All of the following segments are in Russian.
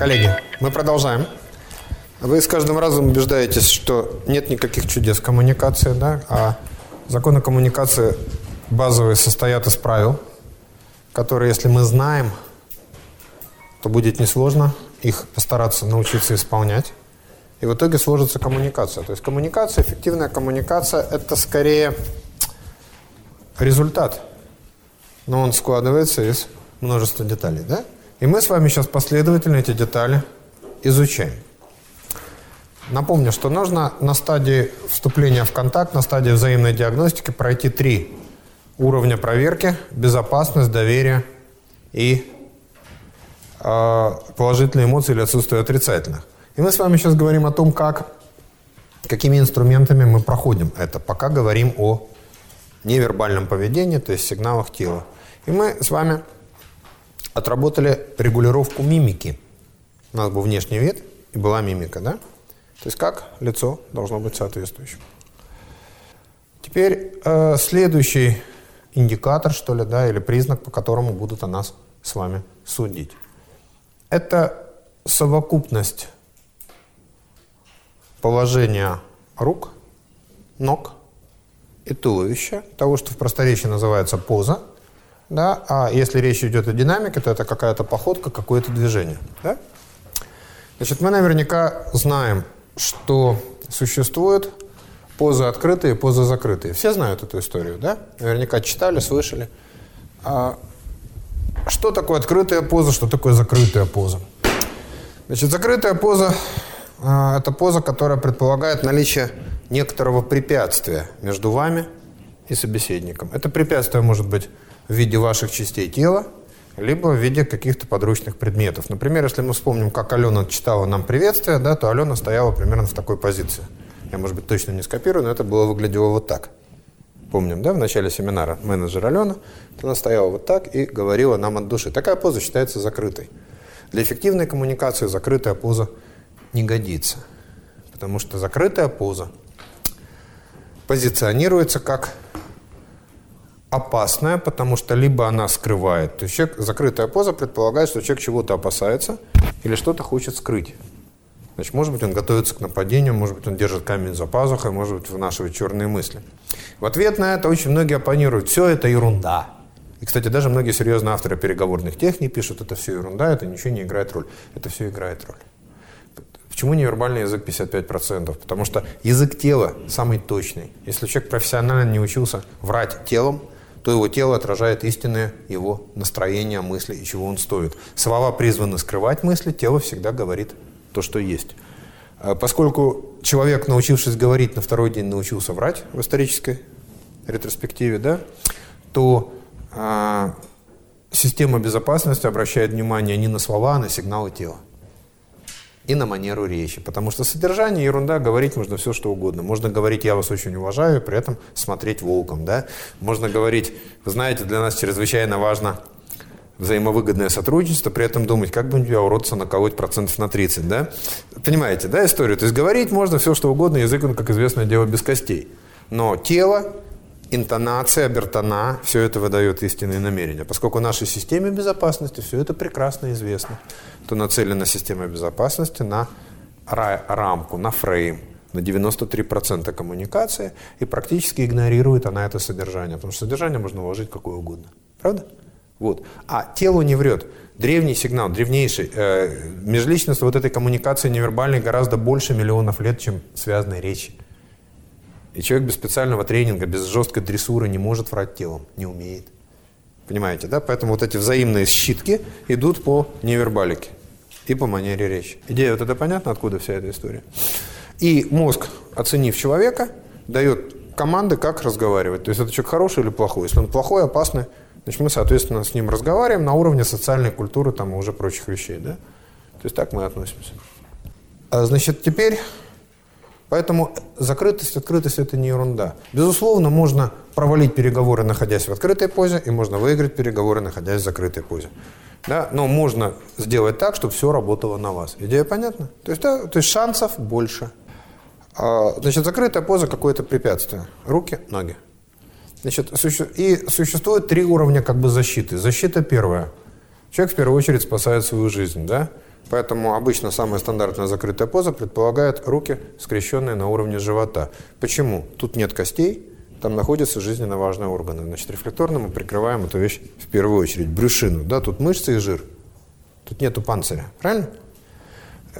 Коллеги, мы продолжаем. Вы с каждым разом убеждаетесь, что нет никаких чудес коммуникации, да, а законы коммуникации базовые состоят из правил, которые, если мы знаем, то будет несложно их постараться научиться исполнять. И в итоге сложится коммуникация. То есть коммуникация, эффективная коммуникация – это скорее результат, но он складывается из множества деталей. Да? И мы с вами сейчас последовательно эти детали изучаем. Напомню, что нужно на стадии вступления в контакт, на стадии взаимной диагностики пройти три уровня проверки. Безопасность, доверие и э, положительные эмоции или отсутствие отрицательных. И мы с вами сейчас говорим о том, как, какими инструментами мы проходим это. Пока говорим о невербальном поведении, то есть сигналах тела. И мы с вами отработали регулировку мимики. У нас был внешний вид и была мимика, да? То есть как лицо должно быть соответствующим. Теперь э, следующий индикатор, что ли, да, или признак, по которому будут о нас с вами судить. Это совокупность положения рук, ног и туловища, того, что в просторечии называется поза, да, а если речь идет о динамике, то это какая-то походка, какое-то движение, да? Значит, мы наверняка знаем, что существуют позы открытые, позы закрытые. Все знают эту историю, да? Наверняка читали, слышали. А что такое открытая поза, что такое закрытая поза? Значит, закрытая поза а, – это поза, которая предполагает наличие некоторого препятствия между вами и собеседником. Это препятствие может быть в виде ваших частей тела, либо в виде каких-то подручных предметов. Например, если мы вспомним, как Алена читала нам приветствие, да, то Алена стояла примерно в такой позиции. Я, может быть, точно не скопирую, но это было выглядело вот так. Помним, да, в начале семинара менеджер Алена, она стояла вот так и говорила нам от души. Такая поза считается закрытой. Для эффективной коммуникации закрытая поза не годится. Потому что закрытая поза позиционируется как опасная, потому что либо она скрывает. То есть человек, закрытая поза предполагает, что человек чего-то опасается или что-то хочет скрыть. Значит, может быть, он готовится к нападению, может быть, он держит камень за пазухой, может быть, вынашивает черные мысли. В ответ на это очень многие оппонируют. Все это ерунда. И, кстати, даже многие серьезные авторы переговорных техник пишут, это все ерунда, это ничего не играет роль. Это все играет роль. Почему невербальный язык 55%? Потому что язык тела самый точный. Если человек профессионально не учился врать телом, то его тело отражает истинное его настроение, мысли и чего он стоит. Слова призваны скрывать мысли, тело всегда говорит то, что есть. А поскольку человек, научившись говорить, на второй день научился врать в исторической ретроспективе, да, то а, система безопасности обращает внимание не на слова, а на сигналы тела и на манеру речи. Потому что содержание, ерунда, говорить можно все, что угодно. Можно говорить «я вас очень уважаю», при этом смотреть волком. Да? Можно говорить «вы знаете, для нас чрезвычайно важно взаимовыгодное сотрудничество, при этом думать, как бы тебя уродца наколоть процентов на 30, да? Понимаете, да, историю? То есть говорить можно все, что угодно, язык, он, как известно, дело без костей. Но тело интонация, обертона, все это выдает истинные намерения. Поскольку нашей системе безопасности все это прекрасно известно, то нацелена система безопасности на рамку, на фрейм, на 93% коммуникации, и практически игнорирует она это содержание, потому что содержание можно вложить какое угодно. Правда? Вот. А тело не врет. Древний сигнал, древнейший, э, межличностно вот этой коммуникации невербальной гораздо больше миллионов лет, чем связанной речи. И человек без специального тренинга, без жесткой дрессуры не может врать телом, не умеет. Понимаете, да? Поэтому вот эти взаимные щитки идут по невербалике и по манере речи. Идея вот это понятна, откуда вся эта история? И мозг, оценив человека, дает команды, как разговаривать. То есть это человек хороший или плохой. Если он плохой, опасный, значит мы, соответственно, с ним разговариваем на уровне социальной культуры там, и уже прочих вещей. Да? То есть так мы относимся. А, значит, теперь Поэтому закрытость, открытость – это не ерунда. Безусловно, можно провалить переговоры, находясь в открытой позе, и можно выиграть переговоры, находясь в закрытой позе. Да? Но можно сделать так, чтобы все работало на вас. Идея понятна? То есть, да, то есть шансов больше. А, значит, закрытая поза – какое-то препятствие. Руки, ноги. Значит. И существует три уровня как бы защиты. Защита первая. Человек в первую очередь спасает свою жизнь. Да? Поэтому обычно самая стандартная закрытая поза предполагает руки, скрещенные на уровне живота. Почему? Тут нет костей, там находятся жизненно важные органы. Значит, рефлекторно мы прикрываем эту вещь в первую очередь. Брюшину. Да, тут мышцы и жир. Тут нету панциря. Правильно?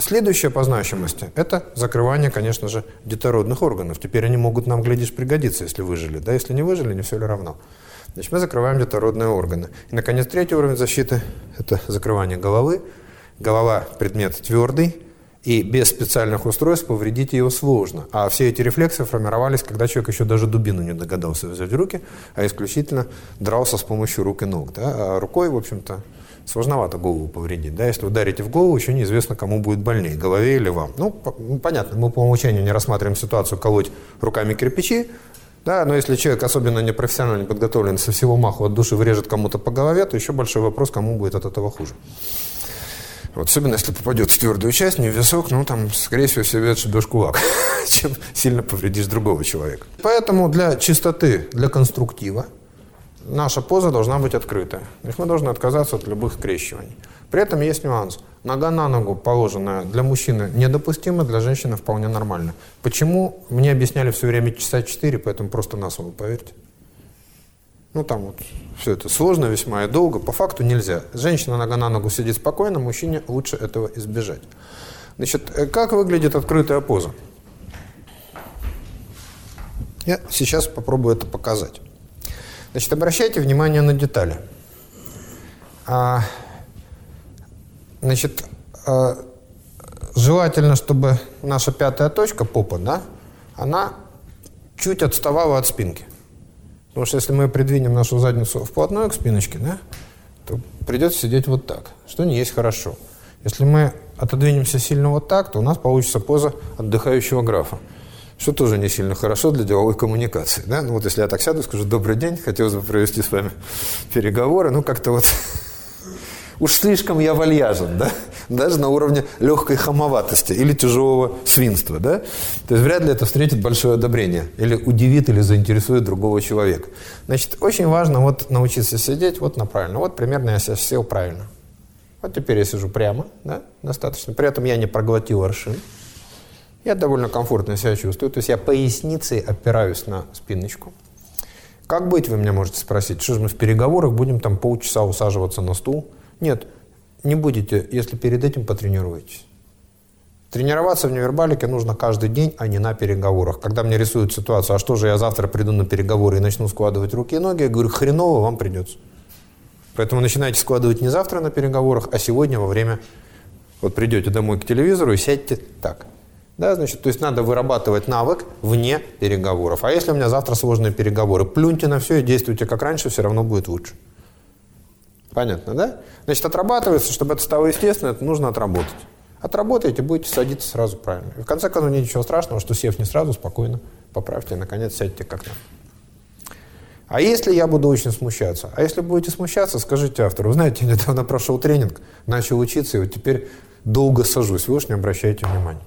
Следующее по значимости – это закрывание, конечно же, детородных органов. Теперь они могут нам, глядишь, пригодиться, если выжили. Да, если не выжили, не все ли равно. Значит, мы закрываем детородные органы. И, наконец, третий уровень защиты – это закрывание головы. Голова – предмет твердый, и без специальных устройств повредить ее сложно. А все эти рефлексы формировались, когда человек еще даже дубину не догадался взять в руки, а исключительно дрался с помощью рук и ног. Да? А рукой, в общем-то, сложновато голову повредить. Да? Если ударите в голову, еще неизвестно, кому будет больнее, голове или вам. Ну, ну, понятно, мы по умолчанию не рассматриваем ситуацию колоть руками кирпичи, да, но если человек особенно непрофессионально не подготовлен, со всего маху от души врежет кому-то по голове, то еще большой вопрос, кому будет от этого хуже. Вот, особенно если попадет в твердую часть, не в висок, ну там, скорее всего, себе отшибешь кулак, чем сильно повредишь другого человека. Поэтому для чистоты, для конструктива наша поза должна быть открытая. То есть мы должны отказаться от любых скрещиваний. При этом есть нюанс. Нога на ногу положенная для мужчины недопустима, для женщины вполне нормально. Почему? Мне объясняли все время часа четыре, поэтому просто на слово поверьте. Ну, там вот все это сложно весьма и долго. По факту нельзя. Женщина нога на ногу сидит спокойно, мужчине лучше этого избежать. Значит, э, как выглядит открытая поза? Я сейчас попробую это показать. Значит, обращайте внимание на детали. А, значит, а, желательно, чтобы наша пятая точка, попа, да, она чуть отставала от спинки. Потому что если мы придвинем нашу задницу вплотную к спиночке, да, то придется сидеть вот так, что не есть хорошо. Если мы отодвинемся сильно вот так, то у нас получится поза отдыхающего графа что тоже не сильно хорошо для деловой коммуникации. Да? Ну вот если я так сяду и скажу «добрый день, хотелось бы провести с вами переговоры», ну как-то вот уж слишком я вальяжен, да? Даже на уровне легкой хамоватости или тяжелого свинства. Да? То есть вряд ли это встретит большое одобрение или удивит или заинтересует другого человека. Значит, очень важно вот научиться сидеть вот на правильно. Вот примерно я себя сел правильно. Вот теперь я сижу прямо, да, достаточно. При этом я не проглотил аршин. Я довольно комфортно себя чувствую. То есть я поясницей опираюсь на спиночку. Как быть, вы меня можете спросить? Что же мы в переговорах будем там полчаса усаживаться на стул? Нет, не будете, если перед этим потренируетесь. Тренироваться в невербалике нужно каждый день, а не на переговорах. Когда мне рисуют ситуацию, а что же я завтра приду на переговоры и начну складывать руки и ноги, я говорю, хреново вам придется. Поэтому начинайте складывать не завтра на переговорах, а сегодня во время... Вот придете домой к телевизору и сядьте так – да, значит, то есть надо вырабатывать навык вне переговоров. А если у меня завтра сложные переговоры, плюньте на все и действуйте как раньше, все равно будет лучше. Понятно, да? Значит, отрабатывается, чтобы это стало естественно, это нужно отработать. Отработаете, будете садиться сразу правильно. И в конце концов, ничего страшного, что сев не сразу, спокойно поправьте, и, наконец, сядьте как надо. А если я буду очень смущаться? А если будете смущаться, скажите автору. Знаете, я недавно прошел тренинг, начал учиться, и вот теперь долго сажусь. Вы уж не обращайте внимания.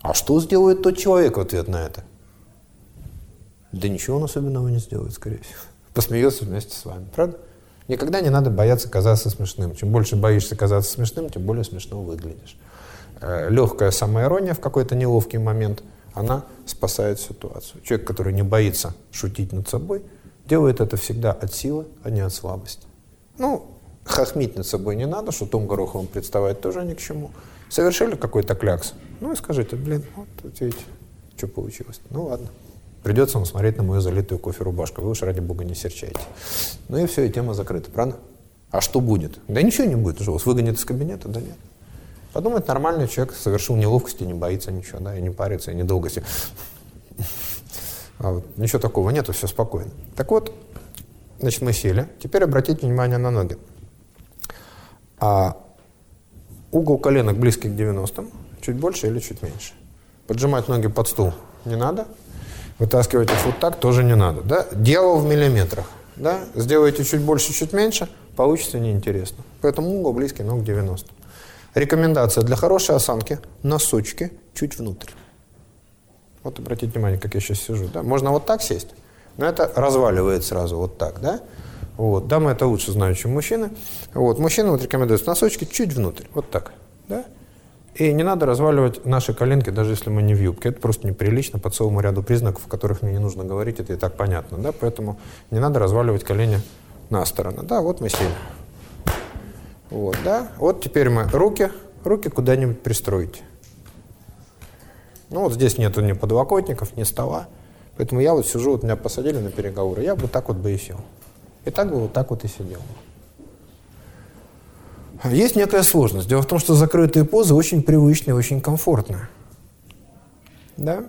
А что сделает тот человек в ответ на это? Да ничего он особенного не сделает, скорее всего. Посмеется вместе с вами, правда? Никогда не надо бояться казаться смешным. Чем больше боишься казаться смешным, тем более смешно выглядишь. Э, легкая самоирония в какой-то неловкий момент, она спасает ситуацию. Человек, который не боится шутить над собой, делает это всегда от силы, а не от слабости. Ну, хохмить над собой не надо, шутом гороховым представать тоже ни к чему. Совершили какой-то клякс, ну и скажите, блин, вот видите, что получилось. Ну ладно. Придется вам смотреть на мою залитую кофе рубашку. Вы уж ради бога не серчайте. Ну и все, и тема закрыта, правда? А что будет? Да ничего не будет уже. Вас выгонят из кабинета? Да нет. Подумать, нормальный человек совершил неловкости, не боится ничего, да, и не парится, и недолго себе. А ничего такого нету, все спокойно. Так вот, значит, мы сели. Теперь обратите внимание на ноги. А угол коленок близкий к 90 Чуть больше или чуть меньше. Поджимать ноги под стул не надо. Вытаскивать их вот так тоже не надо. Да? Дело в миллиметрах. Да? Сделаете чуть больше, чуть меньше, получится неинтересно. Поэтому угол близкий ног 90. Рекомендация для хорошей осанки – носочки чуть внутрь. Вот обратите внимание, как я сейчас сижу. Да? Можно вот так сесть, но это разваливает сразу вот так. Да? Вот. Дамы это лучше знают, чем мужчины. Вот. Мужчины вот рекомендуют носочки чуть внутрь, вот так. И не надо разваливать наши коленки, даже если мы не в юбке. Это просто неприлично по целому ряду признаков, о которых мне не нужно говорить, это и так понятно. Да? Поэтому не надо разваливать колени на сторону. Да, вот мы сели. Вот, да. Вот теперь мы руки, руки куда-нибудь пристроите. Ну вот здесь нету ни подлокотников, ни стола. Поэтому я вот сижу, вот меня посадили на переговоры, я вот так вот бы и сел. И так бы вот так вот и сидел. Есть некая сложность. Дело в том, что закрытые позы очень привычные, очень комфортные. Да?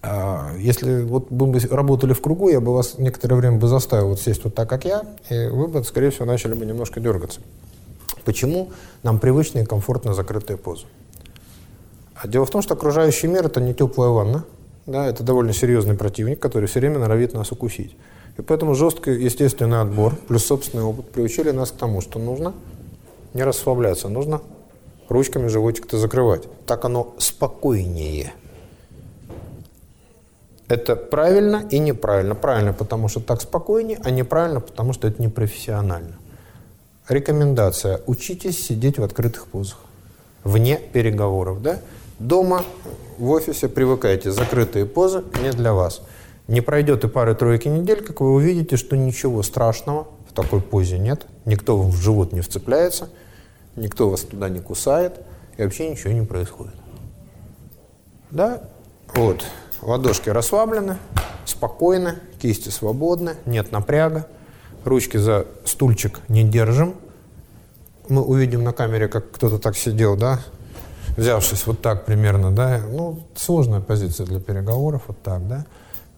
А если вот бы мы работали в кругу, я бы вас некоторое время бы заставил вот сесть вот так, как я, и вы бы, скорее всего, начали бы немножко дергаться. Почему нам привычны и комфортно закрытые позы? А дело в том, что окружающий мир – это не теплая ванна, да, это довольно серьезный противник, который все время норовит нас укусить. И поэтому жесткий естественный отбор плюс собственный опыт приучили нас к тому, что нужно не расслабляться, нужно ручками животик-то закрывать. Так оно спокойнее. Это правильно и неправильно. Правильно, потому что так спокойнее, а неправильно, потому что это непрофессионально. Рекомендация. Учитесь сидеть в открытых позах. Вне переговоров. Да? Дома, в офисе привыкайте. Закрытые позы не для вас. Не пройдет и пары-тройки недель, как вы увидите, что ничего страшного в такой позе нет. Никто вам в живот не вцепляется, никто вас туда не кусает, и вообще ничего не происходит. Да? Вот. Ладошки расслаблены, спокойны, кисти свободны, нет напряга. Ручки за стульчик не держим. Мы увидим на камере, как кто-то так сидел, да, взявшись вот так примерно, да. Ну, сложная позиция для переговоров, вот так, да.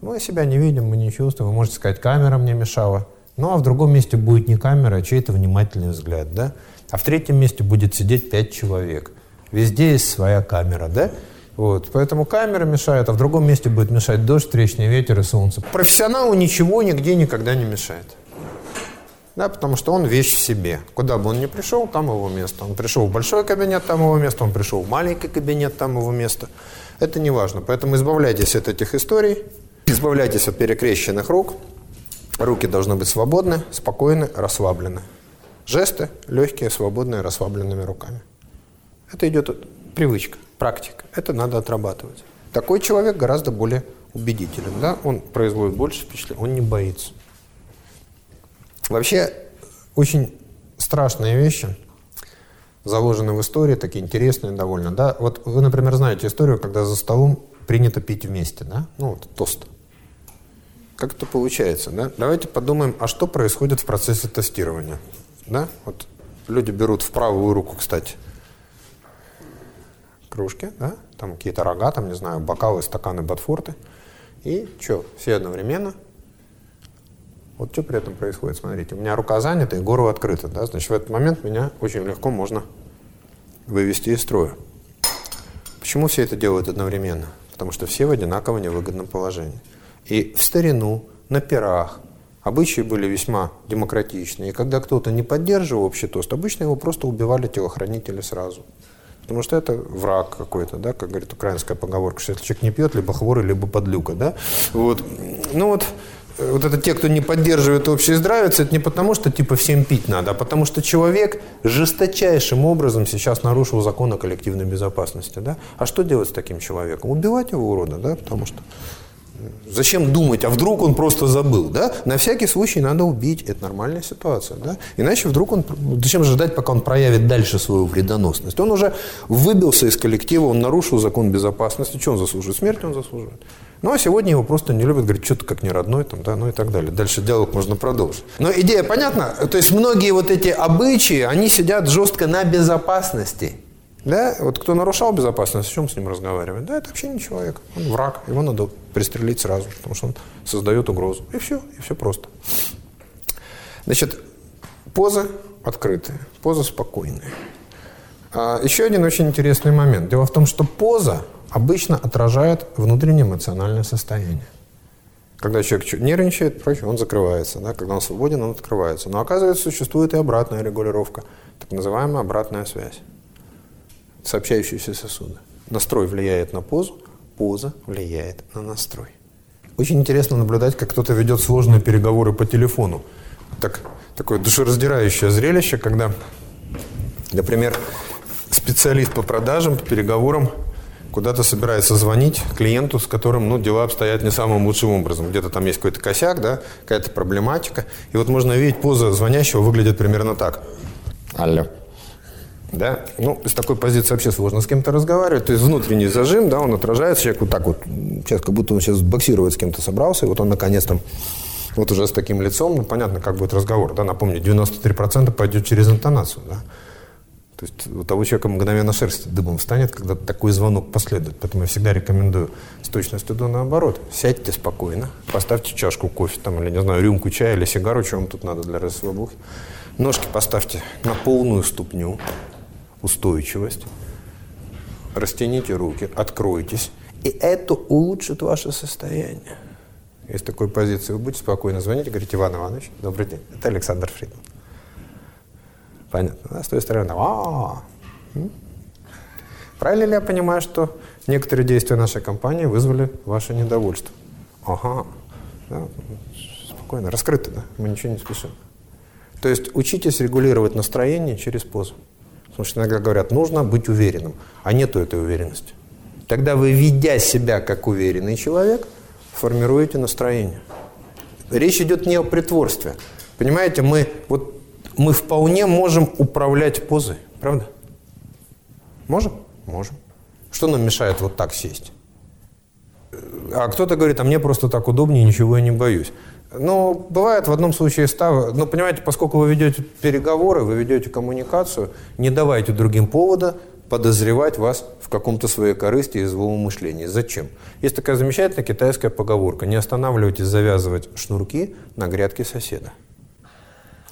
Мы себя не видим, мы не чувствуем. Вы можете сказать, камера мне мешала. Ну, а в другом месте будет не камера, а чей-то внимательный взгляд, да. А в третьем месте будет сидеть пять человек. Везде есть своя камера, да. Вот, поэтому камера мешает, а в другом месте будет мешать дождь, встречный ветер и солнце. Профессионалу ничего нигде никогда не мешает. Да, потому что он вещь в себе. Куда бы он ни пришел, там его место. Он пришел в большой кабинет, там его место. Он пришел в маленький кабинет, там его место. Это не важно. Поэтому избавляйтесь от этих историй, избавляйтесь от перекрещенных рук. Руки должны быть свободны, спокойны, расслаблены. Жесты легкие, свободные, расслабленными руками. Это идет привычка практика. Это надо отрабатывать. Такой человек гораздо более убедителен. Да? Он производит больше впечатления, он не боится. Вообще, очень страшные вещи заложены в истории, такие интересные довольно. Да? Вот вы, например, знаете историю, когда за столом принято пить вместе. Да? Ну, вот тост. Как это получается? Да? Давайте подумаем, а что происходит в процессе тестирования. Да? Вот люди берут в правую руку, кстати, кружки, да, там какие-то рога, там, не знаю, бокалы, стаканы, ботфорты. И что, все одновременно. Вот что при этом происходит, смотрите. У меня рука занята и горло открыто, да, значит, в этот момент меня очень легко можно вывести из строя. Почему все это делают одновременно? Потому что все в одинаково невыгодном положении. И в старину, на пирах, обычаи были весьма демократичные. И когда кто-то не поддерживал общий тост, обычно его просто убивали телохранители сразу. Потому что это враг какой-то, да, как говорит украинская поговорка, что если человек не пьет, либо хворый, либо подлюка, да. Вот. Ну вот, э, вот это те, кто не поддерживает общее здравие, это не потому, что типа всем пить надо, а потому что человек жесточайшим образом сейчас нарушил закон о коллективной безопасности. Да? А что делать с таким человеком? Убивать его урода, да, потому что Зачем думать, а вдруг он просто забыл, да? На всякий случай надо убить, это нормальная ситуация, да? Иначе вдруг он, зачем же ждать, пока он проявит дальше свою вредоносность? Он уже выбился из коллектива, он нарушил закон безопасности, что он заслуживает? Смерть он заслуживает. Ну, а сегодня его просто не любят, говорят, что-то как не родной, там, да, ну и так далее. Дальше диалог можно продолжить. Но идея понятна? То есть многие вот эти обычаи, они сидят жестко на безопасности. Да, вот кто нарушал безопасность, о чем с ним разговаривать? Да, это вообще не человек, он враг, его надо пристрелить сразу, потому что он создает угрозу. И все, и все просто. Значит, поза открытая, поза спокойная. А еще один очень интересный момент. Дело в том, что поза обычно отражает внутреннее эмоциональное состояние. Когда человек нервничает, прочее, он закрывается. Да? Когда он свободен, он открывается. Но оказывается, существует и обратная регулировка, так называемая обратная связь сообщающиеся сосуды. Настрой влияет на позу, поза влияет на настрой. Очень интересно наблюдать, как кто-то ведет сложные переговоры по телефону. Так, такое душераздирающее зрелище, когда, например, специалист по продажам, по переговорам, куда-то собирается звонить клиенту, с которым ну, дела обстоят не самым лучшим образом. Где-то там есть какой-то косяк, да, какая-то проблематика. И вот можно видеть, поза звонящего выглядит примерно так. Алло. Да? Ну, с такой позиции вообще сложно с кем-то разговаривать. То есть внутренний зажим, да, он отражается. Человек вот так вот, сейчас как будто он сейчас боксировать с кем-то собрался, и вот он наконец там вот уже с таким лицом, ну, понятно, как будет разговор, да, напомню, 93% пойдет через интонацию, да. То есть у того человека мгновенно шерсть дыбом встанет, когда такой звонок последует. Поэтому я всегда рекомендую с точностью до наоборот. Сядьте спокойно, поставьте чашку кофе там, или, не знаю, рюмку чая или сигару, что вам тут надо для расслабухи. Ножки поставьте на полную ступню, устойчивость. Растяните руки, откройтесь. И это улучшит ваше состояние. Из такой позиции вы будете спокойно звонить и говорить, Иван Иванович, добрый день, это Александр Фридман. Понятно, да? С той стороны, а, Правильно ли я понимаю, что некоторые действия нашей компании вызвали ваше недовольство? Ага, да, спокойно, раскрыто, да, мы ничего не спешим. То есть учитесь регулировать настроение через позу. Потому что иногда говорят, нужно быть уверенным, а нету этой уверенности. Тогда вы, ведя себя как уверенный человек, формируете настроение. Речь идет не о притворстве. Понимаете, мы, вот, мы вполне можем управлять позой, правда? Можем? Можем. Что нам мешает вот так сесть? А кто-то говорит, а мне просто так удобнее, ничего я не боюсь. Ну, бывает в одном случае став... Ну, понимаете, поскольку вы ведете переговоры, вы ведете коммуникацию, не давайте другим повода подозревать вас в каком-то своей корысти и злом мышлении. Зачем? Есть такая замечательная китайская поговорка. Не останавливайтесь завязывать шнурки на грядке соседа.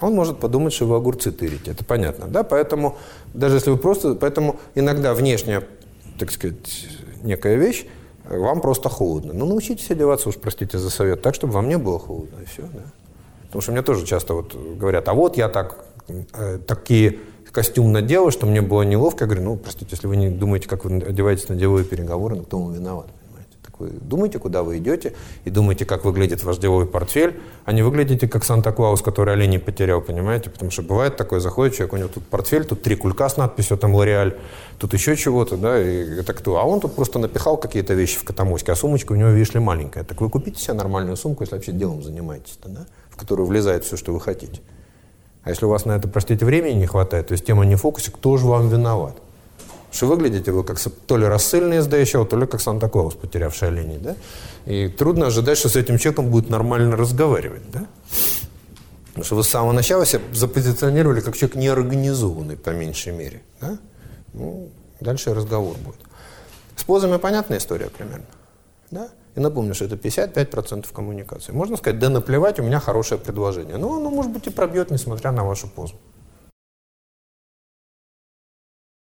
Он может подумать, что вы огурцы тырите. Это понятно, да? Поэтому, даже если вы просто... Поэтому иногда внешняя, так сказать, некая вещь вам просто холодно. Ну, научитесь одеваться, уж простите за совет, так, чтобы вам не было холодно, и все, да. Потому что мне тоже часто вот говорят, а вот я так, э, такие костюм надела, что мне было неловко. Я говорю, ну, простите, если вы не думаете, как вы одеваетесь на деловые переговоры, ну, кто вам виноват? Вы думаете, куда вы идете, и думаете, как выглядит ваш деловой портфель, а не выглядите как Санта-Клаус, который оленей потерял, понимаете? Потому что бывает такое, заходит человек, у него тут портфель, тут три кулька с надписью там «Лореаль», тут еще чего-то, да, и это кто? А он тут просто напихал какие-то вещи в котомоське, а сумочка у него, видишь ли, маленькая. Так вы купите себе нормальную сумку, если вообще делом занимаетесь, да, в которую влезает все, что вы хотите. А если у вас на это, простите, времени не хватает, то есть тема не в фокусе, кто же вам виноват? Что выглядите вы как то ли рассыльный сдающего, то ли как Санта-Клаус, потерявший оленей, да? И трудно ожидать, что с этим человеком будет нормально разговаривать, да? Потому что вы с самого начала себя запозиционировали как человек неорганизованный, по меньшей мере, да? Ну, дальше разговор будет. С позами понятная история примерно, да? И напомню, что это 55% коммуникации. Можно сказать, да наплевать, у меня хорошее предложение. Но оно, может быть, и пробьет, несмотря на вашу позу.